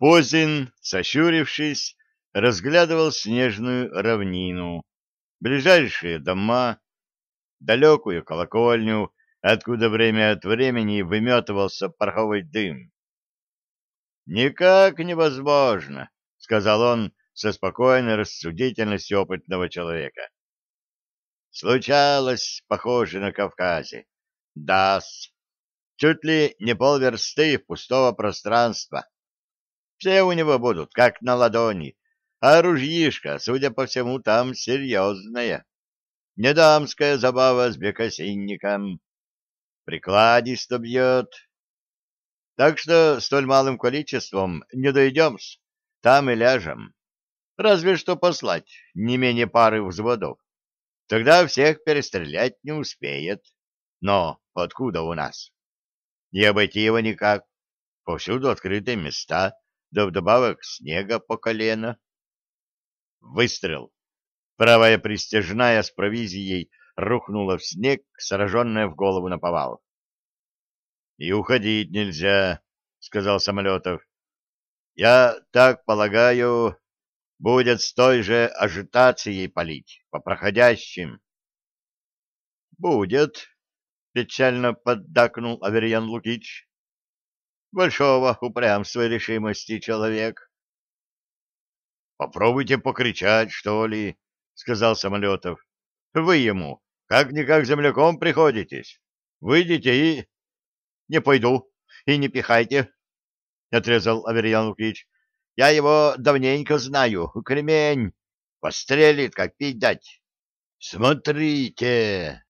Позин, сощурившись, разглядывал снежную равнину, ближайшие дома, далекую колокольню, откуда время от времени выметывался пороховой дым. «Никак невозможно», — сказал он со спокойной рассудительностью опытного человека. «Случалось, похоже, на Кавказе. Дас. Чуть ли не полверсты пустого пространства. Все у него будут, как на ладони, а ружьишка, судя по всему, там серьезная. Не дамская забава с бекосинником. Прикладисто бьет. Так что столь малым количеством не дойдем -с. Там и ляжем. Разве что послать не менее пары взводов. Тогда всех перестрелять не успеет. Но откуда у нас? Не обойти его никак. Повсюду открытые места да вдобавок снега по колено. Выстрел. Правая пристежная с провизией рухнула в снег, сраженная в голову на повал. — И уходить нельзя, — сказал Самолетов. — Я так полагаю, будет с той же ажитацией палить, по проходящим. — Будет, — печально поддакнул Аверьян Лукич большого упрямства и решимости человек. — Попробуйте покричать, что ли, — сказал Самолетов. — Вы ему как-никак земляком приходитесь. Выйдите и... — Не пойду, и не пихайте, — отрезал Аверьян Лукич. — Я его давненько знаю, кремень. Пострелит, как пить дать. — Смотрите!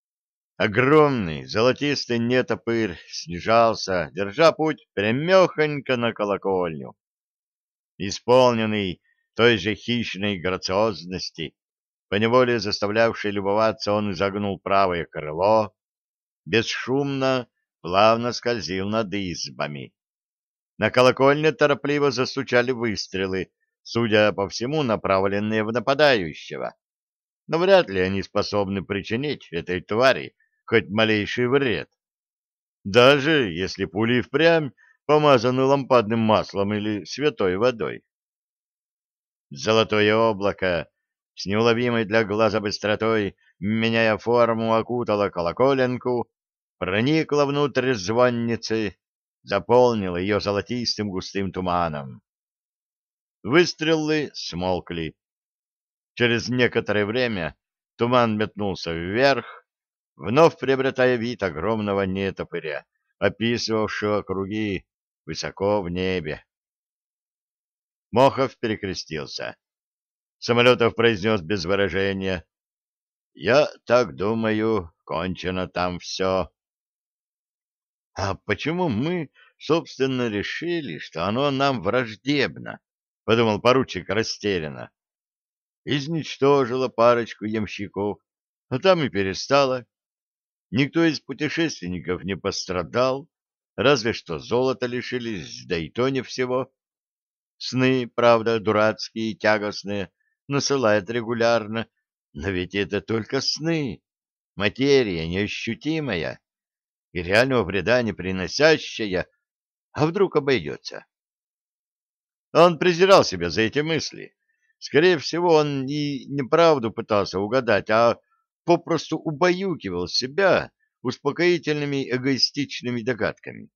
Огромный золотистый нетопырь снижался, держа путь прямехонько на колокольню. Исполненный той же хищной грациозности, поневоле заставлявшей любоваться, он изогнул правое крыло, бесшумно, плавно скользил над избами. На колокольне торопливо застучали выстрелы, судя по всему, направленные в нападающего. Но вряд ли они способны причинить этой твари хоть малейший вред. Даже если пули впрямь помазаны лампадным маслом или святой водой. Золотое облако с неуловимой для глаза быстротой, меняя форму, окутало колоколенку, проникло внутрь звонницы, заполнило ее золотистым густым туманом. Выстрелы смолкли. Через некоторое время туман метнулся вверх, вновь приобретая вид огромного нетопыря, описывавшего круги высоко в небе. Мохов перекрестился. Самолетов произнес без выражения. — Я так думаю, кончено там все. — А почему мы, собственно, решили, что оно нам враждебно? — подумал поручик растерянно. Изничтожило парочку ямщиков, а там и перестало. Никто из путешественников не пострадал, разве что золото лишились, да и то не всего. Сны, правда, дурацкие и тягостные, насылает регулярно, но ведь это только сны, материя неощутимая и реального вреда не приносящая, а вдруг обойдется. Он презирал себя за эти мысли. Скорее всего, он и неправду пытался угадать, а попросту убаюкивал себя успокоительными эгоистичными догадками.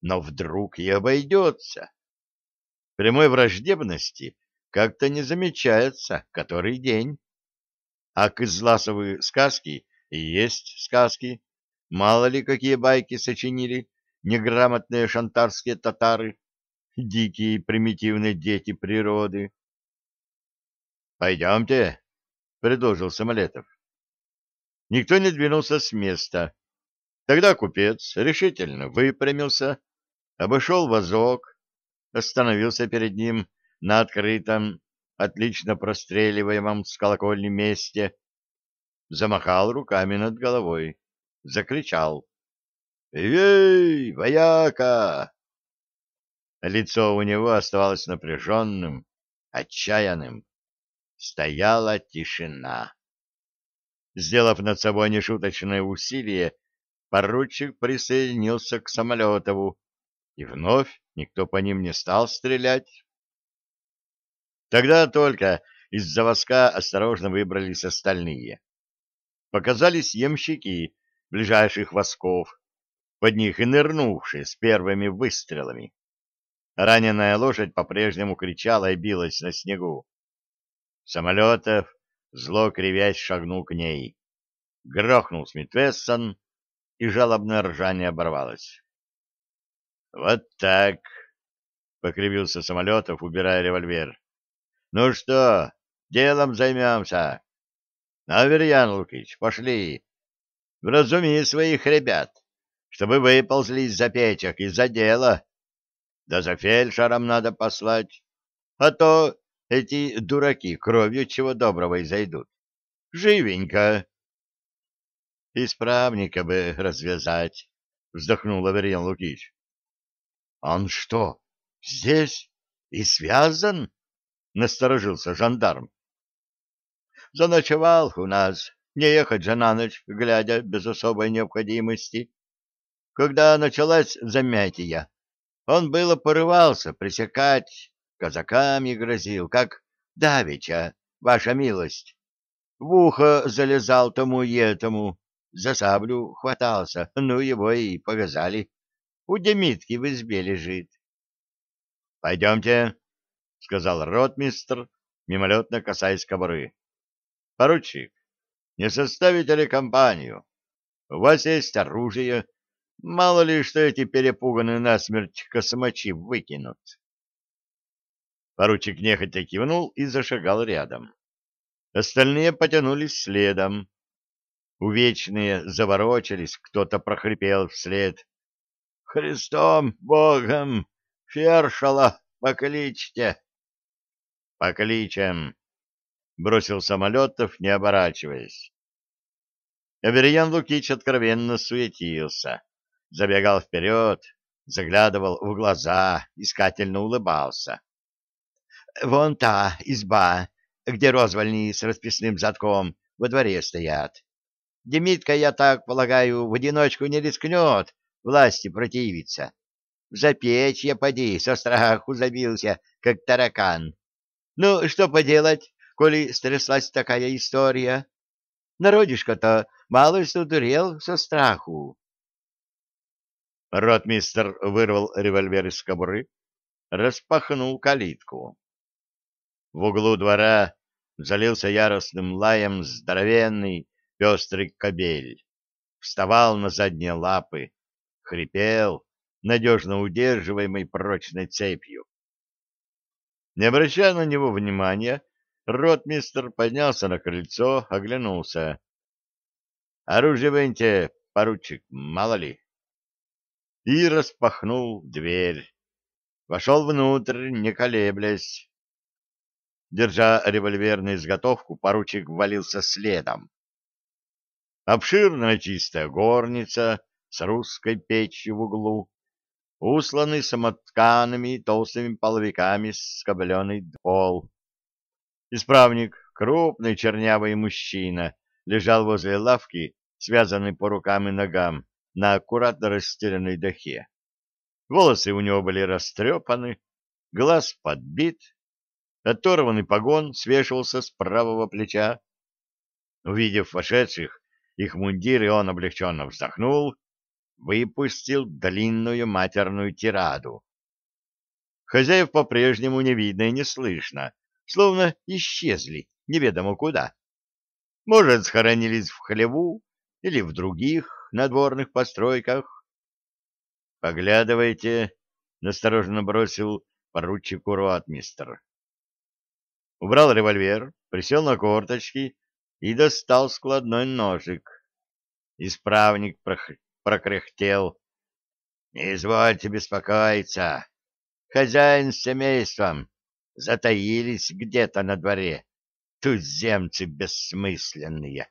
Но вдруг и обойдется. Прямой враждебности как-то не замечается который день. А кызласовые сказки и есть сказки. Мало ли какие байки сочинили неграмотные шантарские татары, дикие примитивные дети природы. «Пойдемте», — предложил Самолетов. Никто не двинулся с места. Тогда купец решительно выпрямился, обошел вазок, остановился перед ним на открытом, отлично простреливаемом с колокольни месте, замахал руками над головой, закричал. «Эй, вояка!» Лицо у него оставалось напряженным, отчаянным. Стояла тишина. Сделав над собой нешуточное усилие, поручик присоединился к Самолетову и вновь никто по ним не стал стрелять. Тогда только из-за воска осторожно выбрались остальные. Показались ямщики ближайших восков, под них и нырнувшие с первыми выстрелами. Раненая лошадь по-прежнему кричала и билась на снегу. Самолетов, зло кривясь, шагнул к ней. Грохнул Смитвессон, и жалобное ржание оборвалось. — Вот так, — покривился Самолетов, убирая револьвер. — Ну что, делом займемся? — Аверьян Лукич, пошли. Вразуми своих ребят, чтобы выползли из-за печек, из-за дела. Да за фельдшером надо послать, а то эти дураки кровью чего доброго изойдут. Живенько. Исправника бы развязать, вздохнул Аверьян Лукич. Он что, здесь и связан? Насторожился жандарм. Заночевал у нас, не ехать же на ночь, глядя, без особой необходимости. Когда началась замятия, он было порывался пресекать, казаками грозил, как давеча, ваша милость. В ухо залезал тому и этому, за саблю хватался, ну его и повязали. У Демитки в избе лежит. — Пойдемте, — сказал ротмистр, мимолетно касаясь кобуры. — Поручик, не составите ли компанию? У вас есть оружие, мало ли что эти перепуганные насмерть космачи выкинут. Поручик нехотя кивнул и зашагал рядом. Остальные потянулись следом. Увечные заворочились, кто-то прохрипел вслед. Христом Богом, фершала покличьте. Покличем, бросил самолетов, не оборачиваясь. Аверьян Лукич откровенно суетился, забегал вперед, заглядывал в глаза, искательно улыбался. — Вон та изба, где розвальни с расписным задком во дворе стоят. Демитка, я так полагаю, в одиночку не рискнет власти противиться. В запечье поди, со страху забился, как таракан. Ну, что поделать, коли стряслась такая история? Народишко-то мало что дурел со страху. Ротмистер вырвал револьвер из кобуры, распахнул калитку. В углу двора залился яростным лаем здоровенный пестрый кобель. Вставал на задние лапы, хрипел, надежно удерживаемый прочной цепью. Не обращая на него внимания, ротмистр поднялся на крыльцо, оглянулся. — Оружие выньте, поручик, мало ли. И распахнул дверь. Вошел внутрь, не колеблясь. Держа револьвер на изготовку, поручик ввалился следом. Обширная чистая горница с русской печью в углу, усланный самотканными толстыми половиками скобленный пол. Исправник, крупный чернявый мужчина, лежал возле лавки, связанный по рукам и ногам, на аккуратно расстеленной дахе. Волосы у него были растрепаны, глаз подбит, оторванный погон свешивался с правого плеча. Увидев вошедших, их мундиры, он облегченно вздохнул выпустил длинную матерную тираду. Хозяев по-прежнему не видно и не слышно, словно исчезли неведомо куда. Может, схоронились в хлеву или в других надворных постройках. «Поглядывайте», — настороженно бросил поручику ротмистр. Убрал револьвер, присел на корточки и достал складной ножик. Исправник прокряхтел. — Не извольте беспокоиться. Хозяин с семейством затаились где-то на дворе. Туземцы бессмысленные.